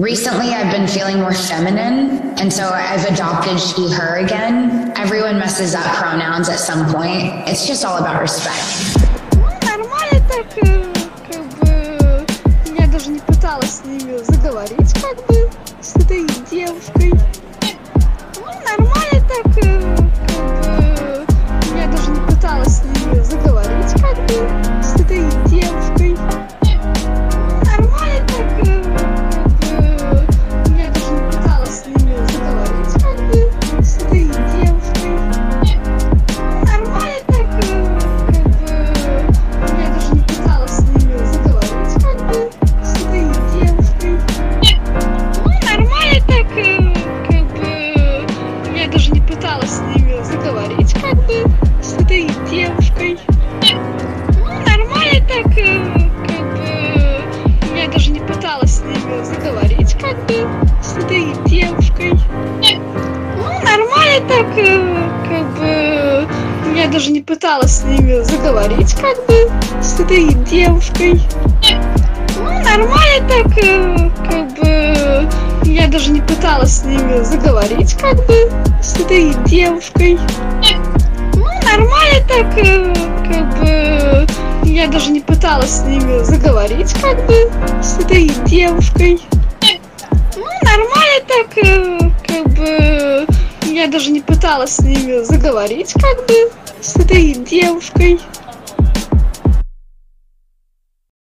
Recently, I've been feeling more feminine, and so I've adopted she, her again. Everyone messes up pronouns at some point. It's just all about respect. С этой девушкой. Ну, нормально так, э, как бы, я даже не пыталась с ними заговорить, как бы, с этой девушкой. Ну, нормально так, э, как бы, я даже не пыталась с ними заговорить, как бы, с этой девушкой. Ну, нормально так, э, как бы, я даже не пыталась с ними заговорить, как бы, с этой девушкой. Нормально так, э, как бы, я даже не пыталась с ними заговорить, как бы, с этой девушкой.